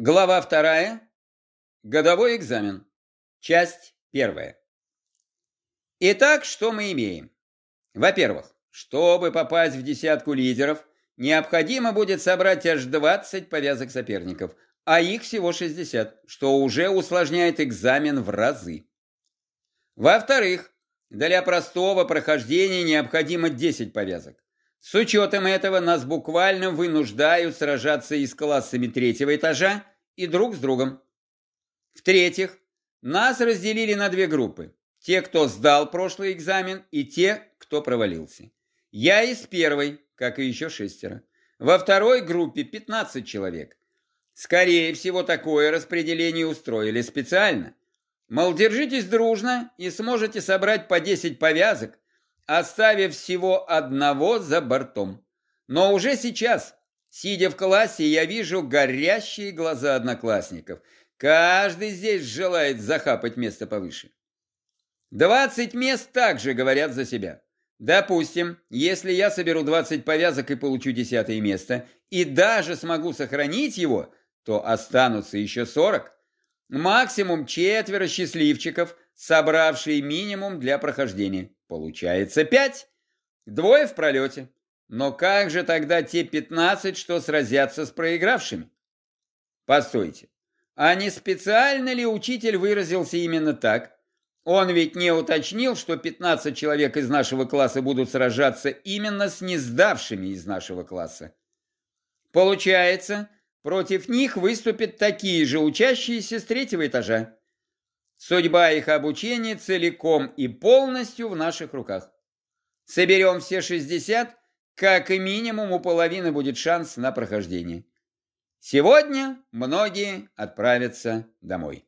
Глава вторая. Годовой экзамен. Часть первая. Итак, что мы имеем? Во-первых, чтобы попасть в десятку лидеров, необходимо будет собрать аж 20 повязок соперников, а их всего 60, что уже усложняет экзамен в разы. Во-вторых, для простого прохождения необходимо 10 повязок. С учетом этого нас буквально вынуждают сражаться и с классами третьего этажа, и друг с другом. В-третьих, нас разделили на две группы. Те, кто сдал прошлый экзамен, и те, кто провалился. Я из первой, как и еще шестеро. Во второй группе 15 человек. Скорее всего, такое распределение устроили специально. Мол, держитесь дружно и сможете собрать по 10 повязок, оставив всего одного за бортом. Но уже сейчас, сидя в классе, я вижу горящие глаза одноклассников. Каждый здесь желает захапать место повыше. 20 мест также говорят за себя. Допустим, если я соберу 20 повязок и получу десятое место, и даже смогу сохранить его, то останутся еще 40. Максимум четверо счастливчиков, собравшие минимум для прохождения. Получается пять. Двое в пролете. Но как же тогда те пятнадцать, что сразятся с проигравшими? Постойте, а не специально ли учитель выразился именно так? Он ведь не уточнил, что 15 человек из нашего класса будут сражаться именно с несдавшими из нашего класса. Получается, против них выступят такие же учащиеся с третьего этажа. Судьба их обучения целиком и полностью в наших руках. Соберем все 60, как минимум у половины будет шанс на прохождение. Сегодня многие отправятся домой.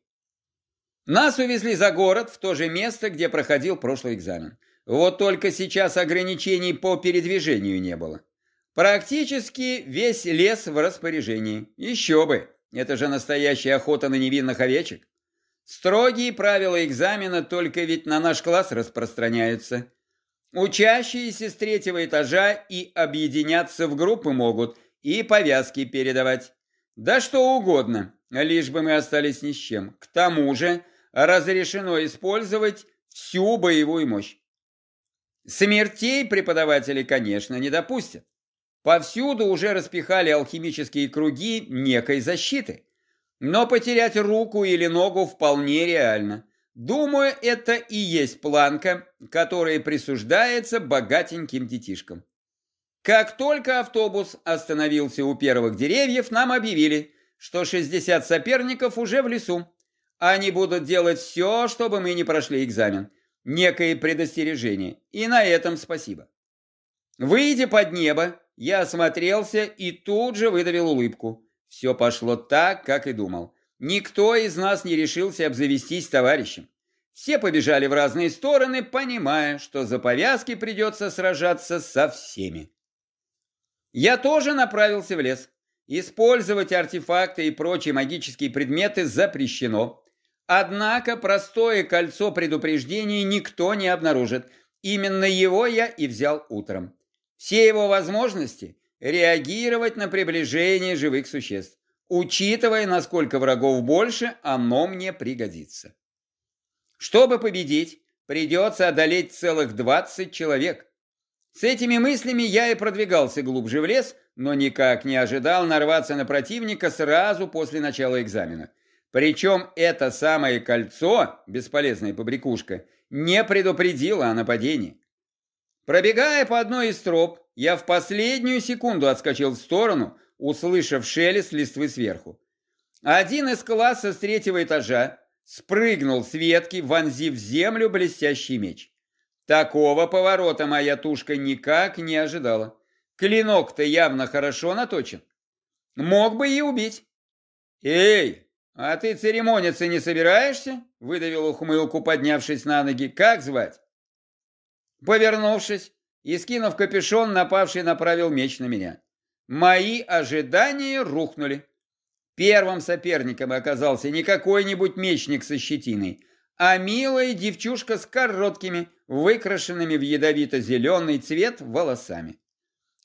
Нас увезли за город, в то же место, где проходил прошлый экзамен. Вот только сейчас ограничений по передвижению не было. Практически весь лес в распоряжении. Еще бы, это же настоящая охота на невинных овечек. Строгие правила экзамена только ведь на наш класс распространяются. Учащиеся с третьего этажа и объединяться в группы могут, и повязки передавать. Да что угодно, лишь бы мы остались ни с чем. К тому же разрешено использовать всю боевую мощь. Смертей преподаватели, конечно, не допустят. Повсюду уже распихали алхимические круги некой защиты. Но потерять руку или ногу вполне реально. Думаю, это и есть планка, которая присуждается богатеньким детишкам. Как только автобус остановился у первых деревьев, нам объявили, что 60 соперников уже в лесу. Они будут делать все, чтобы мы не прошли экзамен. Некое предостережение. И на этом спасибо. Выйдя под небо, я осмотрелся и тут же выдавил улыбку. Все пошло так, как и думал. Никто из нас не решился обзавестись товарищем. Все побежали в разные стороны, понимая, что за повязки придется сражаться со всеми. Я тоже направился в лес. Использовать артефакты и прочие магические предметы запрещено. Однако простое кольцо предупреждения никто не обнаружит. Именно его я и взял утром. Все его возможности реагировать на приближение живых существ. Учитывая, насколько врагов больше, оно мне пригодится. Чтобы победить, придется одолеть целых 20 человек. С этими мыслями я и продвигался глубже в лес, но никак не ожидал нарваться на противника сразу после начала экзамена. Причем это самое кольцо, бесполезная побрякушка, не предупредило о нападении. Пробегая по одной из троп, я в последнюю секунду отскочил в сторону, услышав шелест листвы сверху. Один из класса с третьего этажа спрыгнул с ветки, вонзив в землю блестящий меч. Такого поворота моя тушка никак не ожидала. Клинок-то явно хорошо наточен. Мог бы и убить. «Эй, а ты церемониться не собираешься?» выдавил ухмылку, поднявшись на ноги. «Как звать?» Повернувшись и скинув капюшон, напавший направил меч на меня. Мои ожидания рухнули. Первым соперником оказался не какой-нибудь мечник со щетиной, а милая девчушка с короткими, выкрашенными в ядовито-зеленый цвет волосами.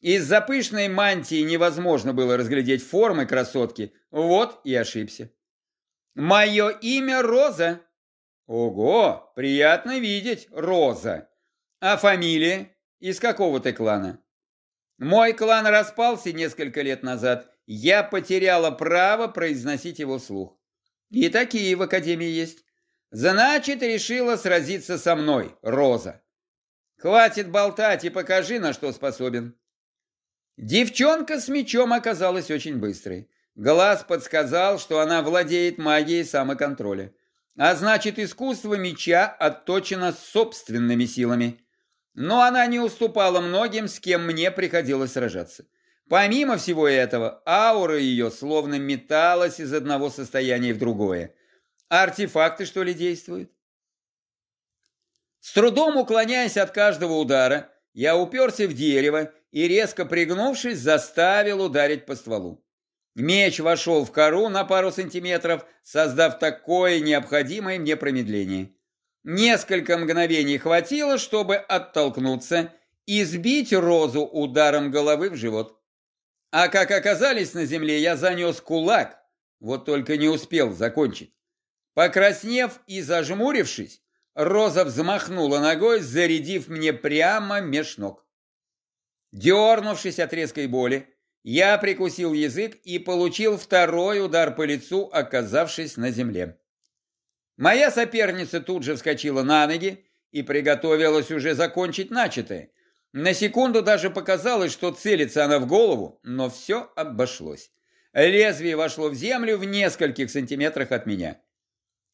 Из-за пышной мантии невозможно было разглядеть формы красотки, вот и ошибся. «Мое имя Роза». «Ого, приятно видеть, Роза. А фамилия? Из какого ты клана?» «Мой клан распался несколько лет назад. Я потеряла право произносить его вслух. И такие в Академии есть. Значит, решила сразиться со мной, Роза. Хватит болтать и покажи, на что способен». Девчонка с мечом оказалась очень быстрой. Глаз подсказал, что она владеет магией самоконтроля. А значит, искусство меча отточено собственными силами. Но она не уступала многим, с кем мне приходилось сражаться. Помимо всего этого, аура ее словно металась из одного состояния в другое. Артефакты, что ли, действуют? С трудом уклоняясь от каждого удара, я уперся в дерево и, резко пригнувшись, заставил ударить по стволу. Меч вошел в кору на пару сантиметров, создав такое необходимое мне промедление. Несколько мгновений хватило, чтобы оттолкнуться и сбить розу ударом головы в живот. А как оказались на земле, я занес кулак, вот только не успел закончить. Покраснев и зажмурившись, роза взмахнула ногой, зарядив мне прямо меж ног. Дернувшись от резкой боли, я прикусил язык и получил второй удар по лицу, оказавшись на земле. Моя соперница тут же вскочила на ноги и приготовилась уже закончить начатое. На секунду даже показалось, что целится она в голову, но все обошлось. Лезвие вошло в землю в нескольких сантиметрах от меня.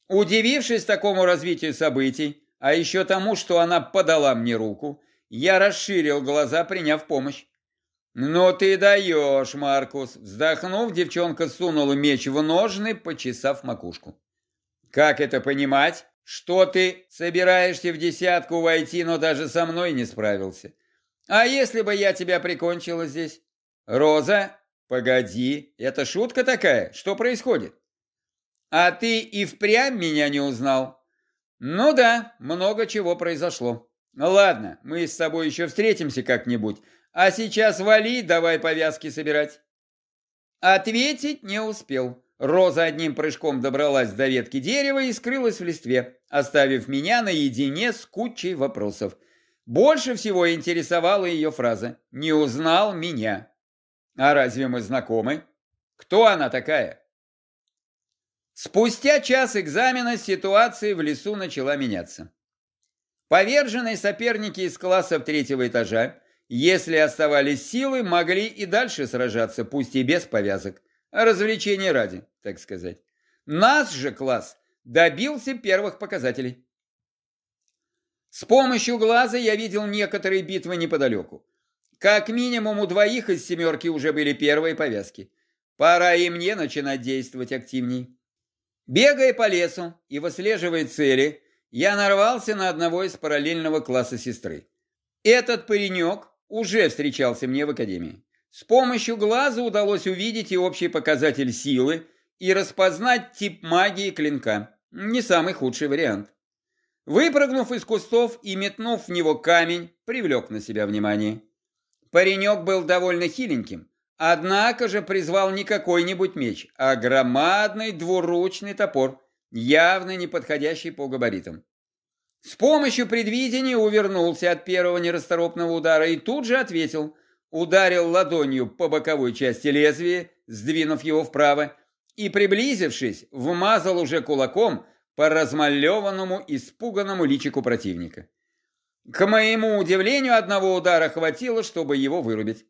Удивившись такому развитию событий, а еще тому, что она подала мне руку, я расширил глаза, приняв помощь. «Ну ты даешь, Маркус!» Вздохнув, девчонка сунула меч в ножны, почесав макушку. «Как это понимать? Что ты собираешься в десятку войти, но даже со мной не справился? А если бы я тебя прикончила здесь? Роза, погоди, это шутка такая? Что происходит? А ты и впрямь меня не узнал? Ну да, много чего произошло. Ладно, мы с тобой еще встретимся как-нибудь, а сейчас вали, давай повязки собирать. Ответить не успел. Роза одним прыжком добралась до ветки дерева и скрылась в листве, оставив меня наедине с кучей вопросов. Больше всего интересовала ее фраза «Не узнал меня». А разве мы знакомы? Кто она такая? Спустя час экзамена ситуация в лесу начала меняться. Поверженные соперники из классов третьего этажа, если оставались силы, могли и дальше сражаться, пусть и без повязок. Развлечения ради, так сказать. Наш же класс добился первых показателей. С помощью глаза я видел некоторые битвы неподалеку. Как минимум у двоих из семерки уже были первые повязки. Пора и мне начинать действовать активней. Бегая по лесу и выслеживая цели, я нарвался на одного из параллельного класса сестры. Этот паренек уже встречался мне в академии. С помощью глаза удалось увидеть и общий показатель силы, и распознать тип магии клинка. Не самый худший вариант. Выпрыгнув из кустов и метнув в него камень, привлек на себя внимание. Паренек был довольно хиленьким, однако же призвал не какой-нибудь меч, а громадный двуручный топор, явно не подходящий по габаритам. С помощью предвидения увернулся от первого нерасторопного удара и тут же ответил. Ударил ладонью по боковой части лезвия, сдвинув его вправо, и, приблизившись, вмазал уже кулаком по размалеванному, испуганному личику противника. К моему удивлению, одного удара хватило, чтобы его вырубить.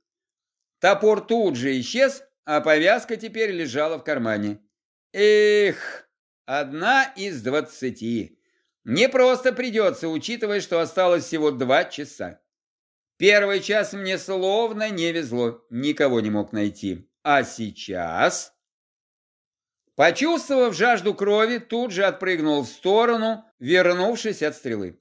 Топор тут же исчез, а повязка теперь лежала в кармане. Эх, Одна из двадцати. Не просто придется, учитывая, что осталось всего два часа. Первый час мне словно не везло, никого не мог найти. А сейчас... Почувствовав жажду крови, тут же отпрыгнул в сторону, вернувшись от стрелы.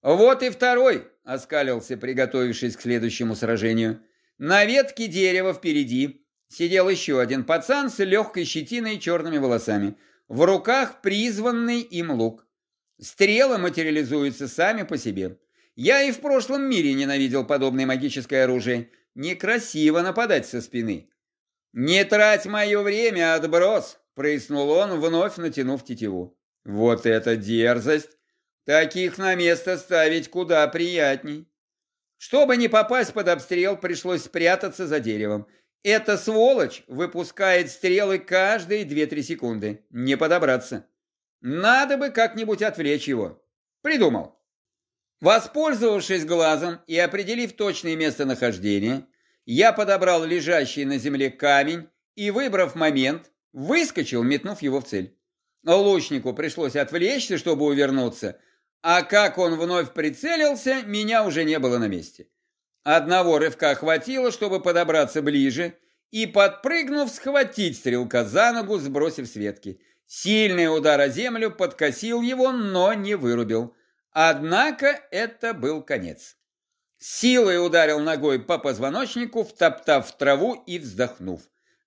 «Вот и второй!» — оскалился, приготовившись к следующему сражению. На ветке дерева впереди сидел еще один пацан с легкой щетиной и черными волосами. В руках призванный им лук. Стрелы материализуются сами по себе. Я и в прошлом мире ненавидел подобное магическое оружие. некрасиво нападать со спины. «Не трать мое время, отброс!» – прыснул он, вновь натянув тетиву. «Вот это дерзость! Таких на место ставить куда приятней!» Чтобы не попасть под обстрел, пришлось спрятаться за деревом. Эта сволочь выпускает стрелы каждые 2-3 секунды. Не подобраться. Надо бы как-нибудь отвлечь его. Придумал. Воспользовавшись глазом и определив точное местонахождение, я подобрал лежащий на земле камень и, выбрав момент, выскочил, метнув его в цель. Лучнику пришлось отвлечься, чтобы увернуться, а как он вновь прицелился, меня уже не было на месте. Одного рывка хватило, чтобы подобраться ближе и, подпрыгнув, схватить стрелка за ногу, сбросив с ветки. Сильный удар о землю подкосил его, но не вырубил. Однако это был конец. Силой ударил ногой по позвоночнику, втоптав в траву и вздохнув.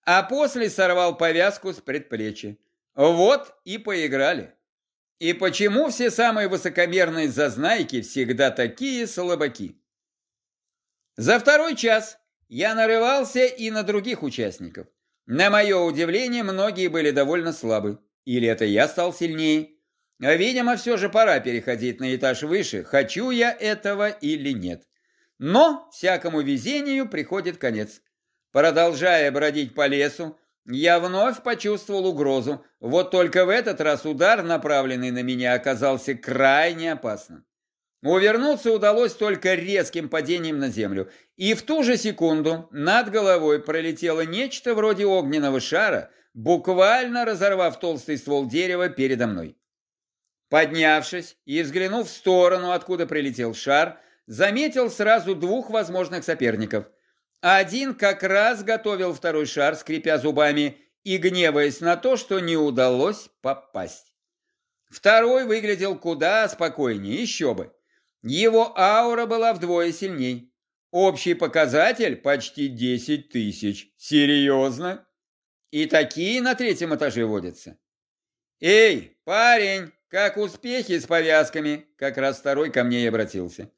А после сорвал повязку с предплечья. Вот и поиграли. И почему все самые высокомерные зазнайки всегда такие слабаки? За второй час я нарывался и на других участников. На мое удивление, многие были довольно слабы. Или это я стал сильнее? Видимо, все же пора переходить на этаж выше, хочу я этого или нет. Но всякому везению приходит конец. Продолжая бродить по лесу, я вновь почувствовал угрозу, вот только в этот раз удар, направленный на меня, оказался крайне опасным. Увернуться удалось только резким падением на землю, и в ту же секунду над головой пролетело нечто вроде огненного шара, буквально разорвав толстый ствол дерева передо мной. Поднявшись и взглянув в сторону, откуда прилетел шар, заметил сразу двух возможных соперников – один как раз готовил второй шар, скрипя зубами и гневаясь на то, что не удалось попасть. Второй выглядел куда спокойнее, еще бы. Его аура была вдвое сильней. Общий показатель почти 10 тысяч. Серьезно? И такие на третьем этаже водятся. «Эй, парень, как успехи с повязками?» Как раз второй ко мне и обратился.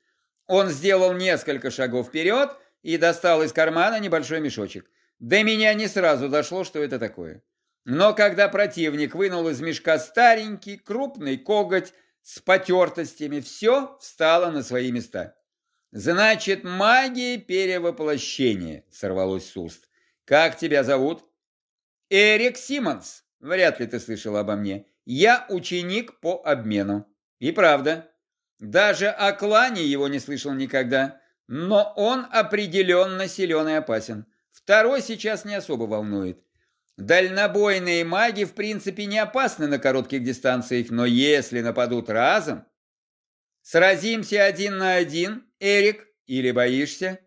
Он сделал несколько шагов вперед, и достал из кармана небольшой мешочек. До меня не сразу дошло, что это такое. Но когда противник вынул из мешка старенький, крупный коготь с потертостями, все встало на свои места. «Значит, магия перевоплощения», — сорвалось с уст. «Как тебя зовут?» «Эрик Симмонс. Вряд ли ты слышал обо мне. Я ученик по обмену». И правда. Даже о клане его не слышал никогда. Но он определенно силен и опасен. Второй сейчас не особо волнует. Дальнобойные маги в принципе не опасны на коротких дистанциях, но если нападут разом... Сразимся один на один, Эрик, или боишься?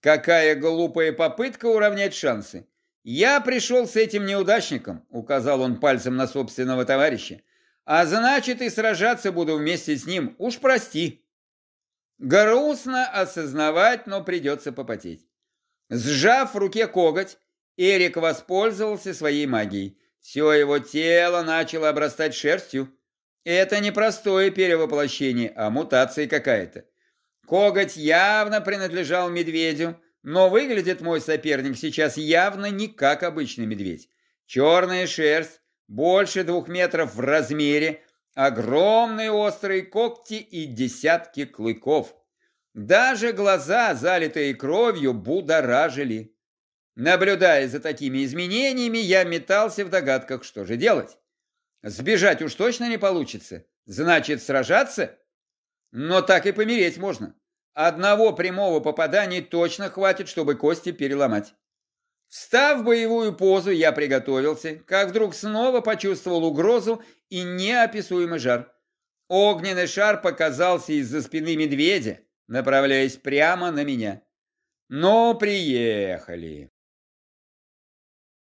Какая глупая попытка уравнять шансы. Я пришел с этим неудачником, указал он пальцем на собственного товарища. А значит и сражаться буду вместе с ним, уж прости. Грустно осознавать, но придется попотеть. Сжав в руке коготь, Эрик воспользовался своей магией. Все его тело начало обрастать шерстью. Это не простое перевоплощение, а мутация какая-то. Коготь явно принадлежал медведю, но выглядит мой соперник сейчас явно не как обычный медведь. Черная шерсть, больше двух метров в размере, огромные острые когти и десятки клыков. Даже глаза, залитые кровью, будоражили. Наблюдая за такими изменениями, я метался в догадках, что же делать. Сбежать уж точно не получится. Значит, сражаться? Но так и помереть можно. Одного прямого попадания точно хватит, чтобы кости переломать. Встав в боевую позу, я приготовился, как вдруг снова почувствовал угрозу и неописуемый жар. Огненный шар показался из-за спины медведя, направляясь прямо на меня. «Ну, приехали!»